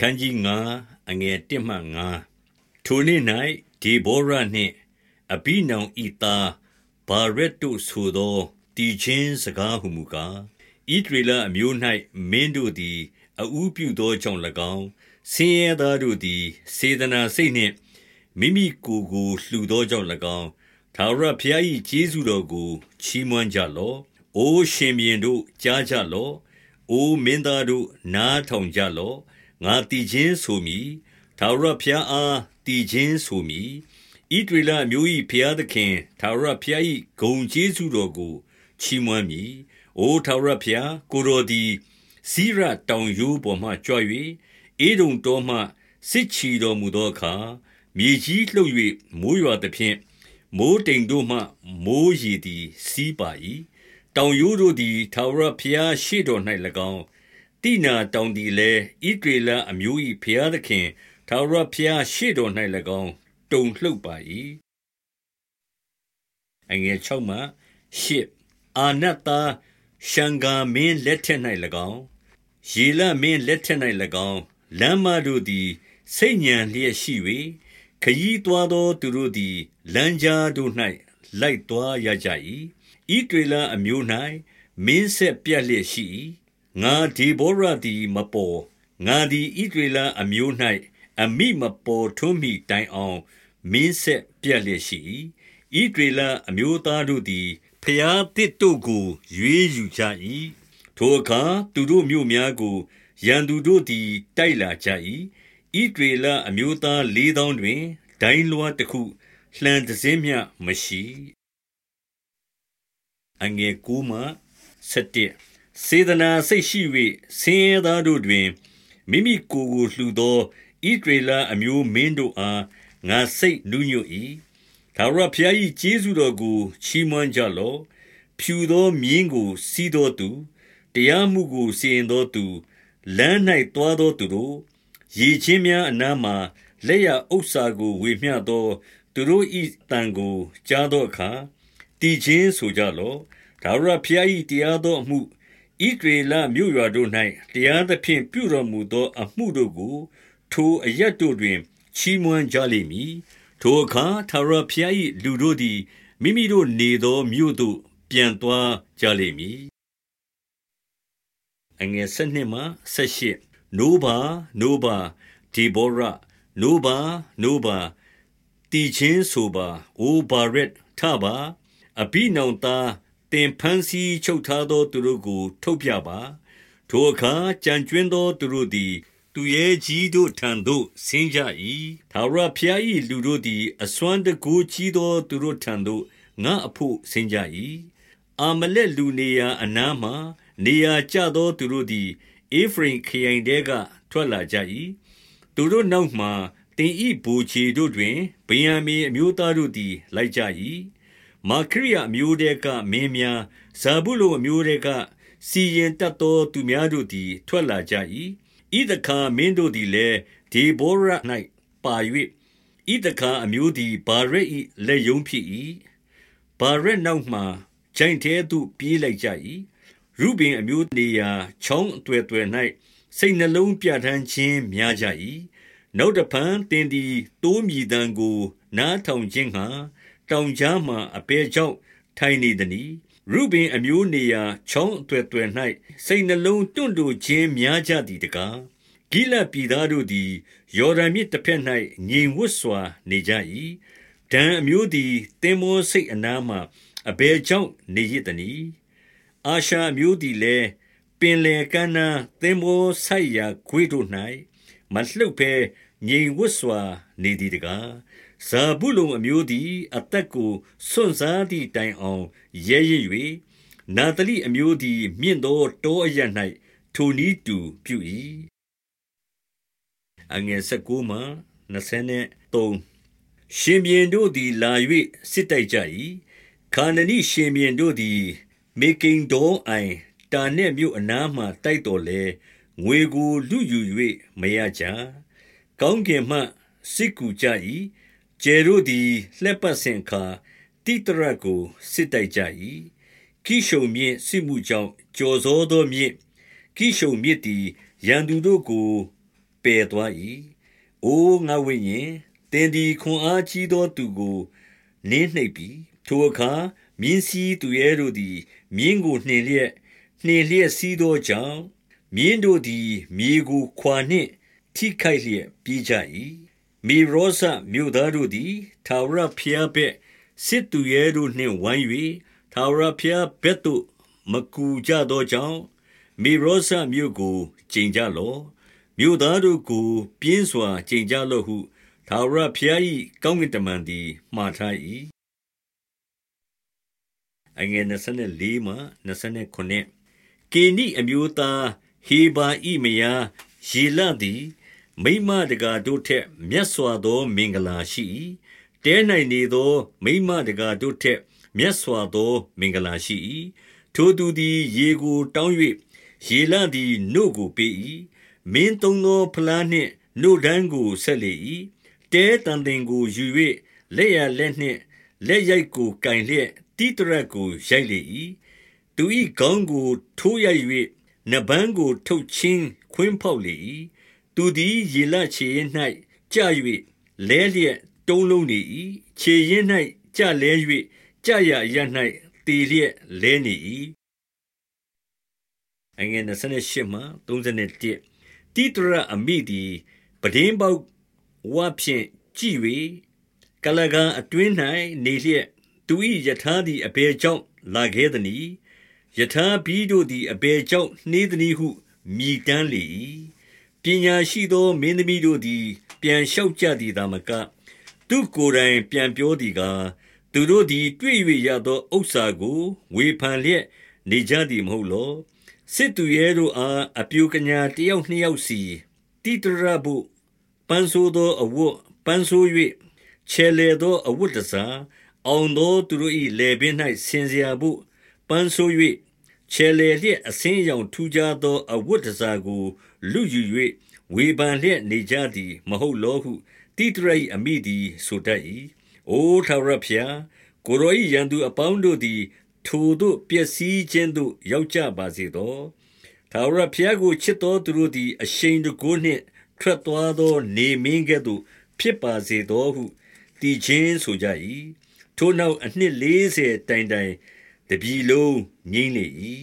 အခန်းကြီး9အငယ်1မှ9ထိုနေ့၌ဒေဘောရနှင့်အဘိနောင်ဤသားဘာရက်တို့ဆိုသောတည်ခြင်းစကားဟုမူကားဣဒရေလအမျိုး၌မင်းတို့သည်အဥပြုသောကြောင့်၎င်းဆင်းရဲသားတို့သည် စေတနာစိတ်နှင့်မိမိကိုယ်ကိုလှူသောကြောင့်၎င်းသာရဖျား၏ကျေးဇူးတော်ကိုချီးမွမ်းကြလော့အိုရှင်ဘင်တို့ကြားကြလော့အိုမင်းသားတို့နားထောင်ကြလော့ ငါတည်ခြင်းဆိုမည်ထာဝရဘုရားအားတည်ခြင်းဆိုမည်ဣဒရလမျိုး၏ဘုရားသခင်ထာဝရဘုရား၏ဂုံကျေးဇူးတော်ကိုချီးမွမ်းမည်အိုထာဝရဘုရားကိုတော်သည်စီရတောင်ရိုးပေါ်မှကြွ၍အေဒုံတော်မှစစ်ချီတော်မူသောအခါမြေကြီးလှုပ်၍မိုးရွာသဖြင့်မိုးတိမ်တို့မှမိုးရီသည်စီးပါ၏တောင်ရိုးတို့သည်ထာဝရဘုရားရှေ့တော်၌၎င်း တိနာတောင်သည်လည်းဣဒေလအမျိုး၏ဘုရားသခင်ထာဝရဘုရားရှေ့တော်၌၎င်း တုန်လှုပ်ပါ၏အငယ်6မှ8အာနတ်သားရှံဂာမင်းလက်ထက်၌၎င်းယေလမင်းလက်ထက်၌၎င်းလမ်းမတို့သည်စိတ်ညံလျက်ရှိ၍ခยีသွားသောသူတို့သည်လမ်းကြားတို့၌လိုက်သွားရကြ၏ဣဒေလအမျိုး၌မင်းဆက်ပြက်လျက်ရှိ၏ ငါဒီဘောရသည်မပေါ်ငါသည်ဣဒေလအမျိုး၌အမိမပေါ်ထွန်းမိတိုင်အောင်မင်းဆက်ပြက်လျက်ရှိ၏ဣဒေလအမျိုးသားတို့သည်ဖျားတစ်တို့ကိုရွေးယူကြ၏ထိုအခါသူတို့မြို့များကိုရန်သူတို့သည်တိုက်လာကြ၏ဣဒေလအမျိုးသားလေးသောင်းတွင်ဒိုင်းလွှားတစ်ခုလှန်တစင်းမျှမရှိအငယ်ကူမှ7 စေတနာစိတ်ရှိ၍ဆင်းရဲသားတို့တွင်မိမိကိုယ်ကိုလှူသောဣဒရေလအမျိုးမင်းတို့အားငါစိတ်နူးညွတ်၏ဒါဝရဖျား၏ကျေးဇူးတော်ကိုချီးမွမ်းကြလော့ဖြူသောမြင်းကို စီးသောသူတရားမှုကိုစီရင်သောသူလမ်း၌တွားသောသူတို့ရေချင်းများအနားမှာလက်ရဥစ္စာကိုဝေမျှသောသူတို့၏တန်ကိုကြားသောအခါတည်ခြင်းဆိုကြလော့ဒါဝရဖျား၏တရားသောအမှု ဣဒရေလမြို့ရွာတို့၌တရားသဖြင့်ပြုတော်မူသော အမှုတို့ကို ထိုအရက်တို့တွင် ချီးမွမ်းကြလိမ့်မည်ထိုအခါသာရဖျား၏လူတို့သည်မိမိတို့နေသောမြို့သို့ ပြန်သွားကြလိမ့်မည်အငယ်၁၂မှ၁၈နိုးပါနိုးပါဒီဘောရနိုးပါနိုးပါတီချင်းဆိုပါအိုဘာရက်ထပါအဘိနောင်သား သင်ဖန်စီချုပ်ထားသောသူတို့ကို ထုတ်ပြပါထိုအခါကြံကျွင်းသောသူတို့သည် သူရဲ့ကြီးတို့ထံသို့ဆင်းကြ၏သာရဖျား၏လူတို့သည် အစွမ်းတကူကြီးသောသူတို့ထံသို့ငါအဖို့ဆင်းကြ၏အာမလက်လူနေရာအနားမှနေရာကျသောသူတို့သည်အေဖရင်ခရိုင်တဲကထွက်လာကြ၏သူတို့နောက်မှတင်ဤဘူချီတို့တွင်ဗိယံမီအမျိုးသားတို့သည် လိုက်ကြ၏ မာခရိယအမျိုးတဲကမင်းများဇာဗုလုန်အမျိုးတဲကစီရင်တတ်သောသူများတို့သည် ထွက်လာကြ၏ဣဒခာမင်းတို့သည်လည်းဒီဘောရ၌ပါ၍ဣဒခာအမျိုးသည်ဘာရက်၏လက်ယုံဖြစ်၏ဘာရက်နောက်မှဂျိုင်တဲသို့ပြေးလိုက်ကြ၏ရုဘင်အမျိုးနေရာချောင်းအတွေ့အတွေ့၌စိတ်နှလုံးပြဋ္ဌာန်းခြင်းများကြ၏နောက်တဖန်တင်သည်တိုးမြည်တံကို နားထောင်ခြင်းဟာ တောင်ကြားမှအပေကြောင့်ထိုင်နေသည်။ရုဘင်အမျိုးနေရာချောင်းအသွယ်သွယ်၌စိတ်နှလုံးတွန့်တိုခြင်းများကြသည်တကား။ဂိလပြည်သားတို့သည်ယော်ဒန်မြစ်တစ်ဖက်၌ငြိမ်ဝတ်စွာနေကြ၏။ဒံအမျိုးသည်တင်မောစိတ်အနားမှအဘယ်ကြောင့်နေရသနည်း။အာရှာအမျိုးသည်လည်းပင်လေကမ်းနားသင်္ဘောဆိုင်ရာခွေးတို့၌မလှုပ်ဘဲငြိမ်ဝတ်စွာနေသည်တကား ဇာဗုလုန်အမျိုးသည် အသက်ကိုစွန့်စားသည့်တိုင်အောင် ရဲရ၍နာတလိအမျိုးသည် မြင့်သောတောအရ၌ထိုနည်းတူပြု၏အငယ်၁၉မှ23ရှင်ဘီင်တို့သည် လာ၍စစ်တိုက်ကြ၏ခါနနိရှင်ဘီင်တို့သည် မေကိန်ဒေါအိုင်တာနှင့်မြို့အနားမှတိုက်တော်လဲငွေကိုလူယူ၍မရကြ ကောင်းကင်မှ စစ်ကူကြ၏ ကျယ်တို့သည်လှက်ပတ်စဉ်ခါတိတရတ်ကိုစစ်တိုက်ကြ၏ကိရှုံမြင့်စစ်မှုကြောင့်ကြော်စောသောမြင့်ကိရှုံမြင့်သည်ရန်သူတို့ကိုပယ်သွား၏။အိုငါဝိညာဉ်သင်သည်ခွန်အားကြီးသောသူကိုနင်းနှိပ်ပြီ။ထိုအခါမြင်းစည်းသူရဲတို့သည်မြင်းကိုနှင်လျက်နှင်လျက်စီးသောကြောင့်မြင်းတို့သည်မြေကိုခွာနှင့်ထိခိုက်လျက်ပြေးကြ၏။ မေရောဇမြို့သားတို့သည်ထာဝရဘုရားဘက်စစ်သူရဲတို့နှင့်ဝိုင်း၍ထာဝရဘုရားဘက်သို့မကူကြသောကြောင့်မေရောဇမြို့ကိုကျိန်ကြလော့မြို့သားတို့ကိုပြင်းစွာကျိန်ကြလော့ဟုထာဝရဘုရား၏ကောင်းကင်တမန်သည်မှားထား၏အငယ်24မှ29ကေနိအမျိုးသားဟေဘာဣမယာယေလသည် မိမတကာတို့ထက်မြတ်စွာသော မင်္ဂလာရှိ၏တဲ၌နေသော မိမတကာတို့ထက်မြတ်စွာသော မင်္ဂလာရှိ၏ထိုသူသည် ရေကိုတောင်း၍ရေလသည်နှုတ်ကိုပေး၏မင်းသုံးသောဖလားနှင့်နှုတ်ဒန်းကိုဆက်လေ၏တဲတန်တင်ကိုယူ၍လက်ရလက်နှင့်လက်ရိုက်ကိုကင်လျက်တိတရက်ကိုရိုက်လေ၏သူ၏ခေါင်းကိုထိုးရိုက်၍နဘန်းကိုထုတ်ချင်းခွင်းဖောက်လေ၏ သူသည်ရေလချေရင်၌ကြာ၍လဲလျက်တုံးလုံးနေ၏ခြေရင်၌ကြာလဲ၍ကြာရရ၌တည်လျက်လဲနေ၏အငယ်28မှ31တိတရအမိသည်ပဒင်းပေါက်ဝဖြင့်ကြည်၍ကလကံအတွင်း၌နေလျက်သူ၏ယထာသည်အဘယ်ကြောင့်လာခဲ့သနည်းယထာဘီတို့သည်အဘယ်ကြောင့်နှေးသနည်းဟုမြည်တမ်းလေ၏ပ ညာရှိသော မင်းသမီးတို့သည် ပြန်လျှောက်ကြသည်သာမက၊သူ့ကိုယ်တိုင် ပြန်ပြောသည်ကား၊သူတို့သည် တွေ့၍ရသော ဥစ္စာကို ဝေဖန်လျက် နေကြသည်မဟုတ်လော။စစ်သူရဲတို့အား အပျိုကညာ တယောက်နှစ်ယောက်စီ၊တိသရဘို့ ပန်းဆိုးသောအဝတ်၊ပန်းဆိုး၍ချယ်လှယ်သော အဝတ်တန်ဆာ၊အောင်သောသူတို့၏လည်ပင်း၌ဆင်စရာဘို့ ပန်းဆိုး၍ ခြေလေလျက်အစင်းရောင်ထူကြသော အဝတ်တစားကို လူယူ၍ဝေဖန်လျက်နေကြသည် မဟုတ်လောဟုတိတရိအမိသည် ဆိုတတ်၏အိုထာဝရဖျားကိုရောဤရန်သူအပေါင်းတို့သည် ထိုတို့ပျက်စီးခြင်းသို့ရောက်ကြပါစေသောထာဝရဘုရားကိုချစ်သောသူတို့သည် အရှိန်တကိုးနှင့်ထွက်သွားသော နေမင်းကဲ့သို့ ဖြစ်ပါစေသောဟုတည်ခြင်းဆိုကြ၏ထိုနောက်အနှစ်40တိုင်တိုင် တပြီလုံးငိမ့်လေ၏